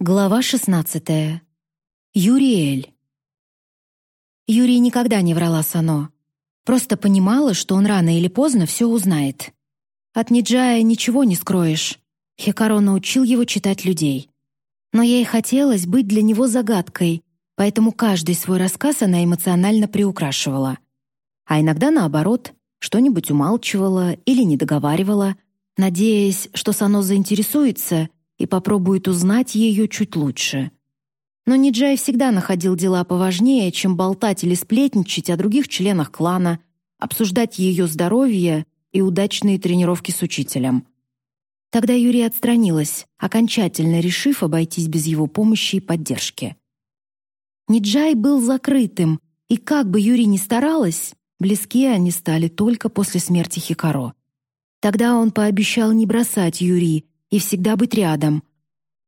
Глава 16. Юриэль. Юрий никогда не врала Сано. Просто понимала, что он рано или поздно все узнает. От Ниджая ничего не скроешь. Хикаро научил его читать людей. Но ей хотелось быть для него загадкой, поэтому каждый свой рассказ она эмоционально приукрашивала. А иногда наоборот, что-нибудь умалчивала или не договаривала, надеясь, что Сано заинтересуется и попробует узнать ее чуть лучше. Но Ниджай всегда находил дела поважнее, чем болтать или сплетничать о других членах клана, обсуждать ее здоровье и удачные тренировки с учителем. Тогда Юрия отстранилась, окончательно решив обойтись без его помощи и поддержки. Ниджай был закрытым, и как бы Юрий ни старалась, близки они стали только после смерти Хикаро. Тогда он пообещал не бросать Юрий и всегда быть рядом.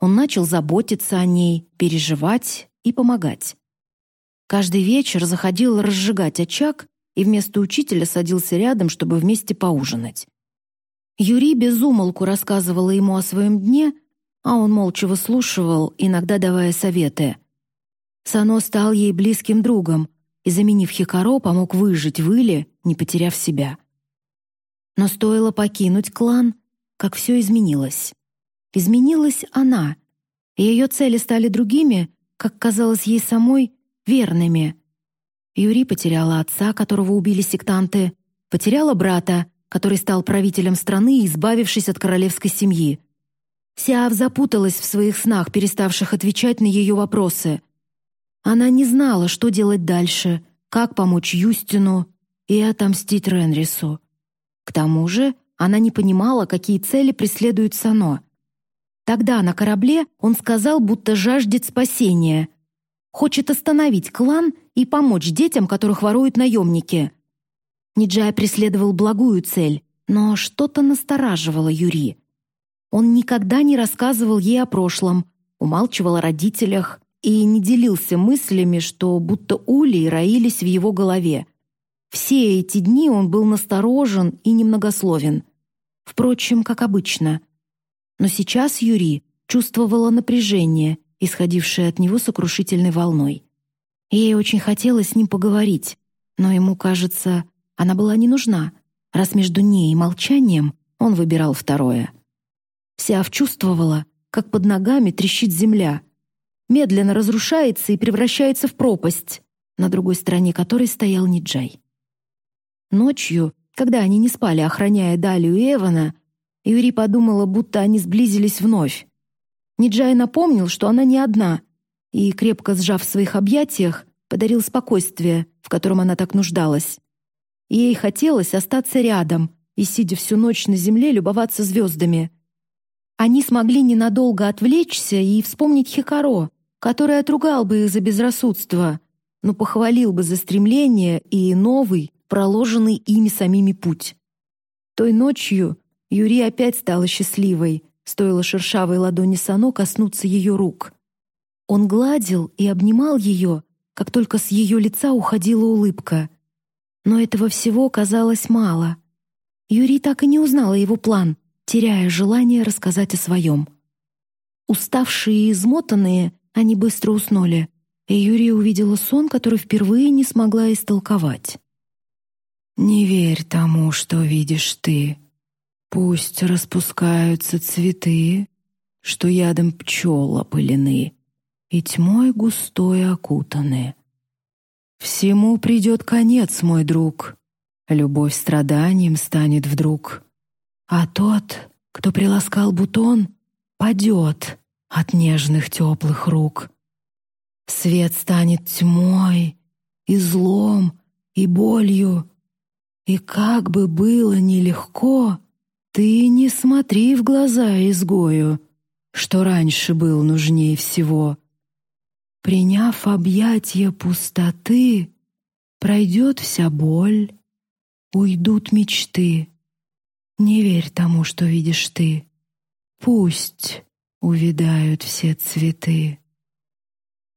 Он начал заботиться о ней, переживать и помогать. Каждый вечер заходил разжигать очаг и вместо учителя садился рядом, чтобы вместе поужинать. Юрий безумолку рассказывала ему о своем дне, а он молча выслушивал, иногда давая советы. Сано стал ей близким другом и, заменив Хикаро, помог выжить в Иле, не потеряв себя. Но стоило покинуть клан, как все изменилось. Изменилась она. Ее цели стали другими, как казалось ей самой, верными. Юри потеряла отца, которого убили сектанты, потеряла брата, который стал правителем страны, избавившись от королевской семьи. Сиав запуталась в своих снах, переставших отвечать на ее вопросы. Она не знала, что делать дальше, как помочь Юстину и отомстить Ренрису. К тому же она не понимала, какие цели преследует Сано. Тогда на корабле он сказал, будто жаждет спасения. Хочет остановить клан и помочь детям, которых воруют наемники. Ниджай преследовал благую цель, но что-то настораживало Юри. Он никогда не рассказывал ей о прошлом, умалчивал о родителях и не делился мыслями, что будто улей роились в его голове. Все эти дни он был насторожен и немногословен. Впрочем, как обычно. Но сейчас Юри чувствовала напряжение, исходившее от него сокрушительной волной. Ей очень хотелось с ним поговорить, но ему, кажется, она была не нужна, раз между ней и молчанием он выбирал второе. Сиав чувствовала, как под ногами трещит земля, медленно разрушается и превращается в пропасть, на другой стороне которой стоял Ниджай. Ночью когда они не спали, охраняя Далию и Эвана, Юри подумала, будто они сблизились вновь. Ниджай напомнил, что она не одна, и, крепко сжав в своих объятиях, подарил спокойствие, в котором она так нуждалась. Ей хотелось остаться рядом и, сидя всю ночь на земле, любоваться звездами. Они смогли ненадолго отвлечься и вспомнить Хикаро, который отругал бы их за безрассудство, но похвалил бы за стремление и новый, проложенный ими самими путь. Той ночью Юри опять стала счастливой, стоило шершавой ладони Сано коснуться ее рук. Он гладил и обнимал ее, как только с ее лица уходила улыбка. Но этого всего казалось мало. Юри так и не узнала его план, теряя желание рассказать о своем. Уставшие и измотанные, они быстро уснули, и Юрия увидела сон, который впервые не смогла истолковать. Не верь тому, что видишь ты. Пусть распускаются цветы, что ядом пчел опылены и тьмой густой окутаны. Всему придет конец, мой друг. Любовь страданием станет вдруг. А тот, кто приласкал бутон, падет от нежных теплых рук. Свет станет тьмой и злом и болью, и как бы было нелегко, ты не смотри в глаза изгою, что раньше был нужнее всего. Приняв объятия пустоты, пройдет вся боль, уйдут мечты. Не верь тому, что видишь ты. Пусть увядают все цветы.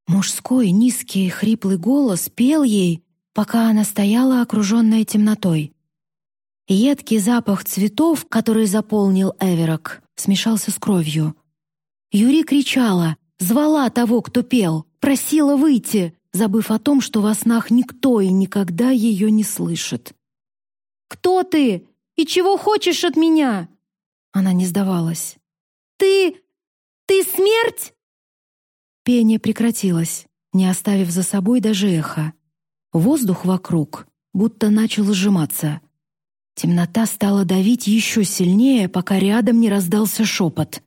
Мужской низкий хриплый голос пел ей, пока она стояла, окруженная темнотой. Едкий запах цветов, который заполнил Эверок, смешался с кровью. Юри кричала, звала того, кто пел, просила выйти, забыв о том, что во снах никто и никогда ее не слышит. «Кто ты? И чего хочешь от меня?» Она не сдавалась. «Ты... ты смерть?» Пение прекратилось, не оставив за собой даже эхо. Воздух вокруг будто начал сжиматься. Темнота стала давить еще сильнее, пока рядом не раздался шепот.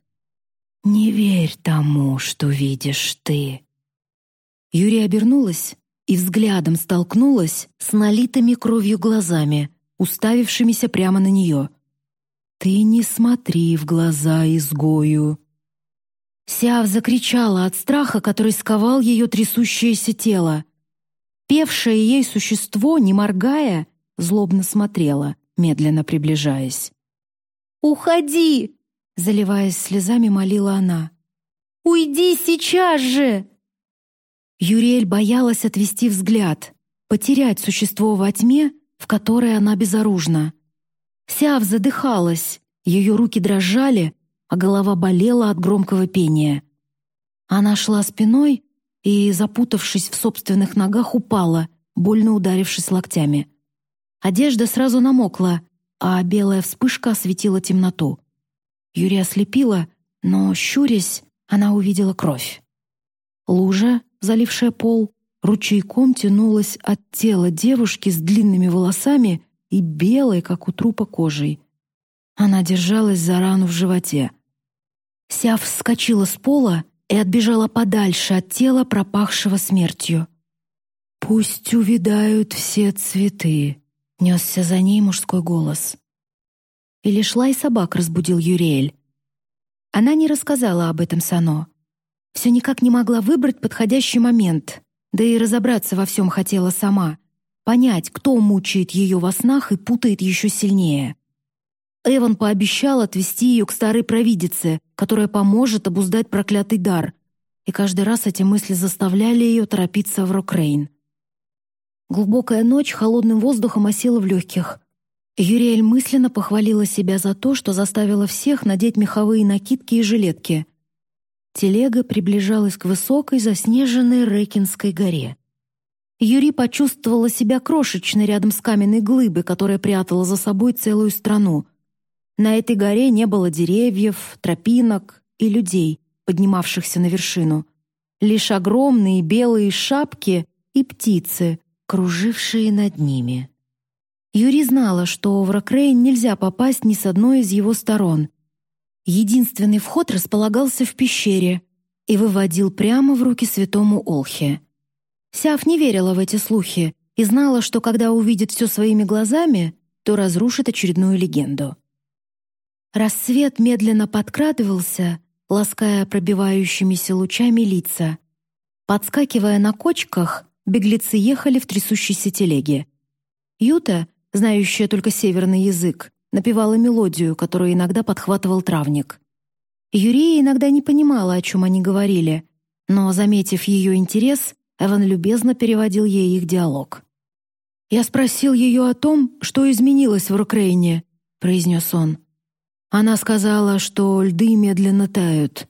«Не верь тому, что видишь ты». Юрия обернулась и взглядом столкнулась с налитыми кровью глазами, уставившимися прямо на нее. «Ты не смотри в глаза изгою». Сяв закричала от страха, который сковал ее трясущееся тело. Певшее ей существо, не моргая, злобно смотрела, медленно приближаясь. «Уходи!» — заливаясь слезами, молила она. «Уйди сейчас же!» Юриэль боялась отвести взгляд, потерять существо во тьме, в которой она безоружна. Сяв задыхалась, ее руки дрожали, а голова болела от громкого пения. Она шла спиной и, запутавшись в собственных ногах, упала, больно ударившись локтями. Одежда сразу намокла, а белая вспышка осветила темноту. Юрия ослепила, но, щурясь, она увидела кровь. Лужа, залившая пол, ручейком тянулась от тела девушки с длинными волосами и белой, как у трупа, кожей. Она держалась за рану в животе. Сяв вскочила с пола и отбежала подальше от тела, пропахшего смертью. «Пусть увядают все цветы», — несся за ней мужской голос. И лишь лай собак разбудил Юриэль. Она не рассказала об этом Сано. Все никак не могла выбрать подходящий момент, да и разобраться во всем хотела сама, понять, кто мучает ее во снах и путает еще сильнее. Эван пообещал отвести ее к старой провидице, которая поможет обуздать проклятый дар, и каждый раз эти мысли заставляли ее торопиться в Рокрейн. Глубокая ночь холодным воздухом осела в легких. Юриэль мысленно похвалила себя за то, что заставила всех надеть меховые накидки и жилетки. Телега приближалась к высокой заснеженной Рекинской горе. Юри почувствовала себя крошечной рядом с каменной глыбой, которая прятала за собой целую страну — на этой горе не было деревьев, тропинок и людей, поднимавшихся на вершину. Лишь огромные белые шапки и птицы, кружившие над ними. Юри знала, что в Рокрейн нельзя попасть ни с одной из его сторон. Единственный вход располагался в пещере и выводил прямо в руки святому Олхе. Сяв не верила в эти слухи и знала, что когда увидит все своими глазами, то разрушит очередную легенду. Рассвет медленно подкрадывался, лаская пробивающимися лучами лица. Подскакивая на кочках, беглецы ехали в трясущейся телеге. Юта, знающая только северный язык, напевала мелодию, которую иногда подхватывал травник. Юрия иногда не понимала, о чем они говорили, но, заметив ее интерес, Эван любезно переводил ей их диалог. «Я спросил ее о том, что изменилось в Рокрейне», — произнес он. Она сказала, что льды медленно тают.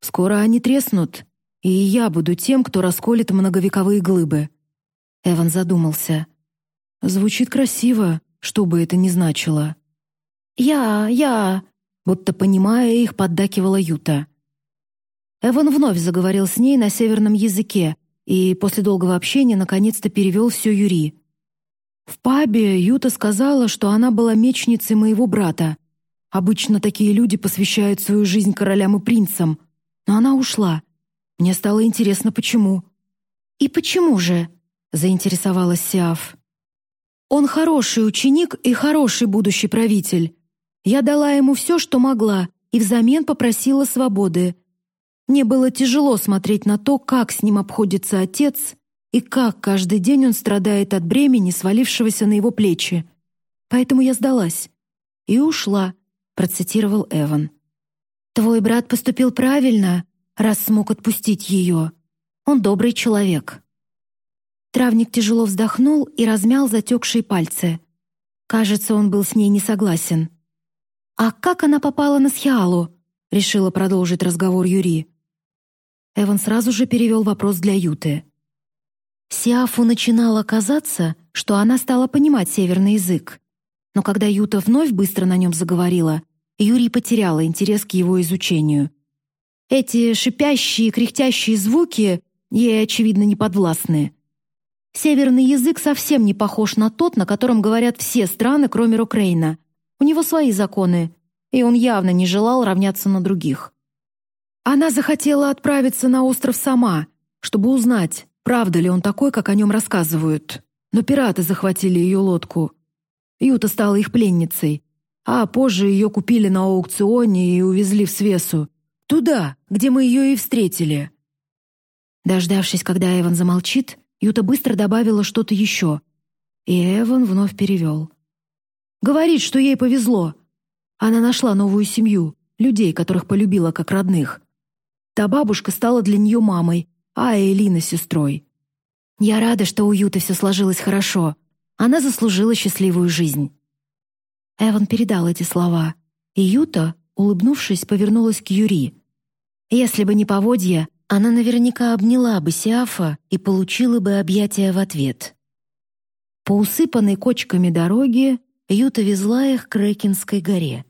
Скоро они треснут, и я буду тем, кто расколет многовековые глыбы. Эван задумался. Звучит красиво, что бы это ни значило. Я, я, будто понимая их, поддакивала Юта. Эван вновь заговорил с ней на северном языке и после долгого общения наконец-то перевел все Юри. В пабе Юта сказала, что она была мечницей моего брата, Обычно такие люди посвящают свою жизнь королям и принцам. Но она ушла. Мне стало интересно, почему. «И почему же?» — заинтересовалась Сиаф. «Он хороший ученик и хороший будущий правитель. Я дала ему все, что могла, и взамен попросила свободы. Мне было тяжело смотреть на то, как с ним обходится отец и как каждый день он страдает от бремени, свалившегося на его плечи. Поэтому я сдалась и ушла, процитировал Эван. «Твой брат поступил правильно, раз смог отпустить ее. Он добрый человек». Травник тяжело вздохнул и размял затекшие пальцы. Кажется, он был с ней не согласен. «А как она попала на Схиалу?» — решила продолжить разговор Юри. Эван сразу же перевел вопрос для Юты. Сиафу начинало казаться, что она стала понимать северный язык. Но когда Юта вновь быстро на нем заговорила, Юрий потеряла интерес к его изучению. Эти шипящие, кряхтящие звуки ей, очевидно, не подвластны. Северный язык совсем не похож на тот, на котором говорят все страны, кроме Рокрейна. У него свои законы, и он явно не желал равняться на других. Она захотела отправиться на остров сама, чтобы узнать, правда ли он такой, как о нем рассказывают. Но пираты захватили ее лодку. Юта стала их пленницей, а позже ее купили на аукционе и увезли в Свесу. Туда, где мы ее и встретили. Дождавшись, когда Эван замолчит, Юта быстро добавила что-то еще. И Эван вновь перевел. «Говорит, что ей повезло. Она нашла новую семью, людей, которых полюбила как родных. Та бабушка стала для нее мамой, а Элина — сестрой. Я рада, что у Юты все сложилось хорошо. Она заслужила счастливую жизнь». Эван передал эти слова, и Юта, улыбнувшись, повернулась к Юри. Если бы не поводья, она наверняка обняла бы Сиафа и получила бы объятия в ответ. По усыпанной кочками дороге Юта везла их к Рекинской горе.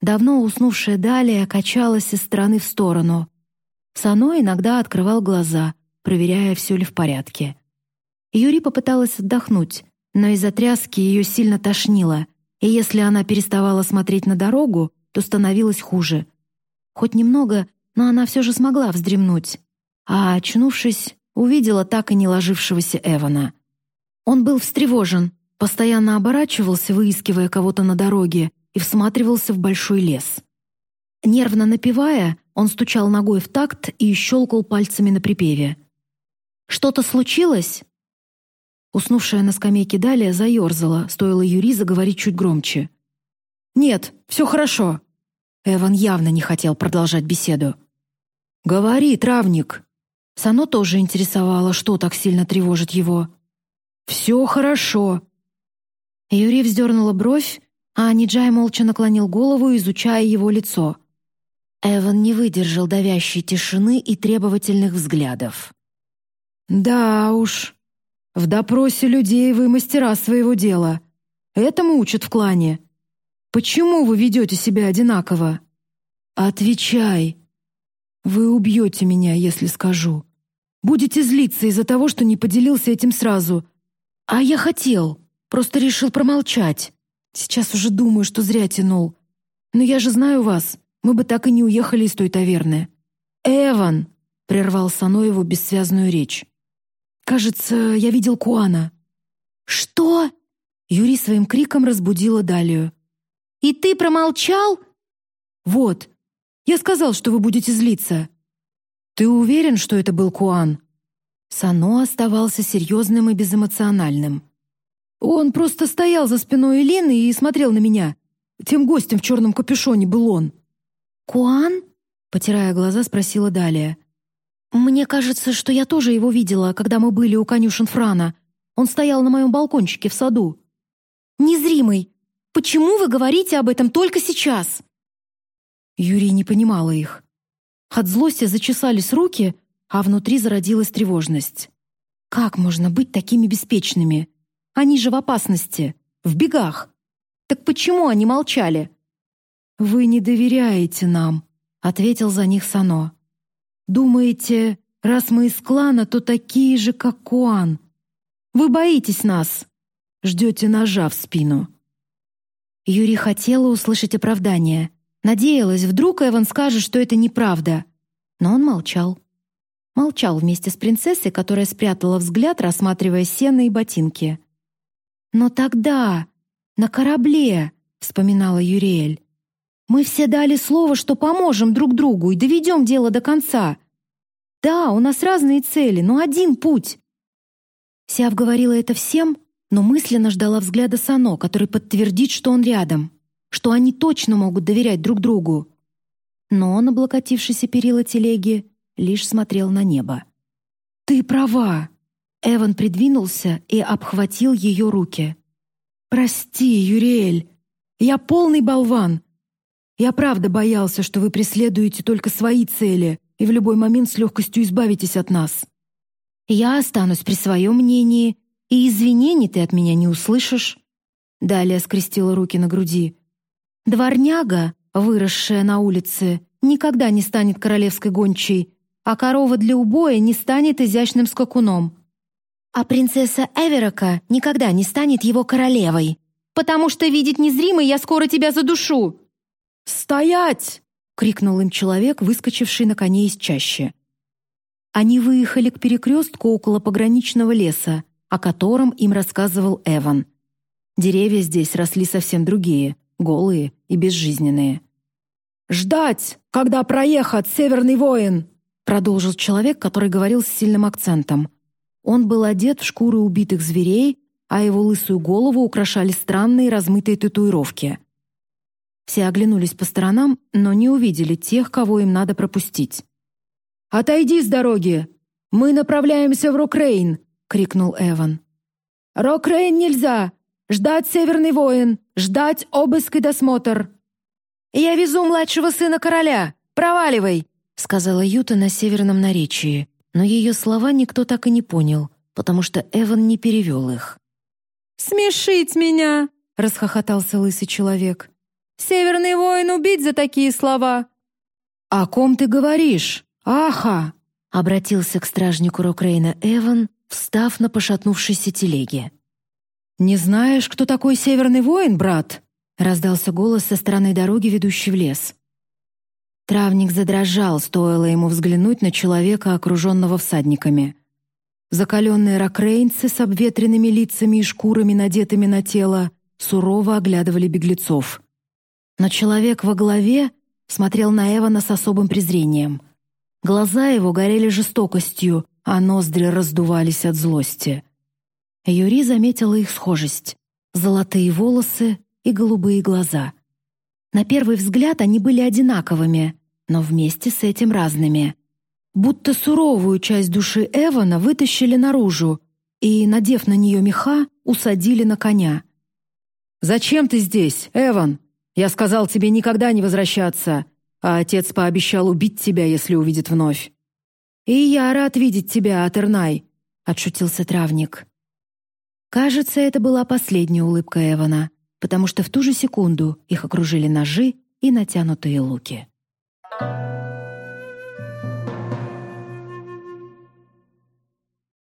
Давно уснувшая Далия качалась из стороны в сторону. Сано иногда открывал глаза, проверяя, все ли в порядке. Юри попыталась отдохнуть, но из-за тряски ее сильно тошнило, и если она переставала смотреть на дорогу, то становилось хуже. Хоть немного, но она все же смогла вздремнуть. А, очнувшись, увидела так и не ложившегося Эвана. Он был встревожен, постоянно оборачивался, выискивая кого-то на дороге, и всматривался в большой лес. Нервно напевая, он стучал ногой в такт и щелкал пальцами на припеве. «Что-то случилось?» Уснувшая на скамейке Далия заерзала, стоило Юри заговорить чуть громче. «Нет, все хорошо». Эван явно не хотел продолжать беседу. «Говори, травник!» Сано тоже интересовало, что так сильно тревожит его. «Все хорошо!» Юрий вздернула бровь, а Ниджай молча наклонил голову, изучая его лицо. Эван не выдержал давящей тишины и требовательных взглядов. «Да уж, в допросе людей вы мастера своего дела. Этому учат в клане. Почему вы ведете себя одинаково? Отвечай. Вы убьете меня, если скажу. Будете злиться из-за того, что не поделился этим сразу. А я хотел, просто решил промолчать. Сейчас уже думаю, что зря тянул. Но я же знаю вас. Мы бы так и не уехали из той таверны. Эван, прервал Саноеву бессвязную речь. Кажется, я видел Куана. Что? Юрий своим криком разбудила Далию. И ты промолчал? Вот. Я сказал, что вы будете злиться. Ты уверен, что это был Куан? Сано оставался серьезным и безэмоциональным. Он просто стоял за спиной Елены и смотрел на меня. Тем гостем в черном капюшоне был он. Куан? Потирая глаза, спросила Далия. «Мне кажется, что я тоже его видела, когда мы были у конюшен Франа. Он стоял на моем балкончике в саду». «Незримый! Почему вы говорите об этом только сейчас?» Юрий не понимала их. От злости зачесались руки, а внутри зародилась тревожность. «Как можно быть такими беспечными? Они же в опасности, в бегах. Так почему они молчали?» «Вы не доверяете нам», — ответил за них Сано. Думаете, раз мы из клана, то такие же, как Куан. Вы боитесь нас. Ждете ножа в спину. Юрий хотела услышать оправдание. Надеялась, вдруг Эван скажет, что это неправда. Но он молчал. Молчал вместе с принцессой, которая спрятала взгляд, рассматривая сено и ботинки. «Но тогда, на корабле», — вспоминала Юриэль, мы все дали слово, что поможем друг другу и доведем дело до конца. Да, у нас разные цели, но один путь. Сяв говорила это всем, но мысленно ждала взгляда Сано, который подтвердит, что он рядом, что они точно могут доверять друг другу. Но он, облокотившись о перила телеги, лишь смотрел на небо. «Ты права!» Эван придвинулся и обхватил ее руки. «Прости, Юриэль, я полный болван. Я правда боялся, что вы преследуете только свои цели, и в любой момент с легкостью избавитесь от нас». «Я останусь при своем мнении, и извинений ты от меня не услышишь». Далее скрестила руки на груди. «Дворняга, выросшая на улице, никогда не станет королевской гончей, а корова для убоя не станет изящным скакуном. А принцесса Эверока никогда не станет его королевой, потому что видеть незримый я скоро тебя задушу». «Стоять!» — крикнул им человек, выскочивший на коне из чащи. Они выехали к перекрестку около пограничного леса, о котором им рассказывал Эван. Деревья здесь росли совсем другие, голые и безжизненные. «Ждать, когда проехат, северный воин!» продолжил человек, который говорил с сильным акцентом. Он был одет в шкуры убитых зверей, а его лысую голову украшали странные размытые татуировки. Все оглянулись по сторонам, но не увидели тех, кого им надо пропустить. «Отойди с дороги! Мы направляемся в Рокрейн!» — крикнул Эван. «Рокрейн нельзя! Ждать Северный воин! Ждать обыск и досмотр!» «Я везу младшего сына короля! Проваливай!» — сказала Юта на северном наречии, но ее слова никто так и не понял, потому что Эван не перевел их. «Смешить меня!» — расхохотался лысый человек. «Северный воин убить за такие слова!» «О ком ты говоришь? Аха!» — обратился к стражнику Рокрейна Эван, встав на пошатнувшейся телеге. «Не знаешь, кто такой северный воин, брат?» — раздался голос со стороны дороги, ведущей в лес. Травник задрожал, стоило ему взглянуть на человека, окруженного всадниками. Закаленные ракрейнцы с обветренными лицами и шкурами, надетыми на тело, сурово оглядывали беглецов. Но человек во главе смотрел на Эвана с особым презрением. Глаза его горели жестокостью, а ноздри раздувались от злости. Юри заметила их схожесть — золотые волосы и голубые глаза — на первый взгляд они были одинаковыми, но вместе с этим разными. Будто суровую часть души Эвана вытащили наружу и, надев на нее меха, усадили на коня. «Зачем ты здесь, Эван? Я сказал тебе никогда не возвращаться, а отец пообещал убить тебя, если увидит вновь». «И я рад видеть тебя, Атернай», — отшутился травник. Кажется, это была последняя улыбка Эвана потому что в ту же секунду их окружили ножи и натянутые луки. Thank you.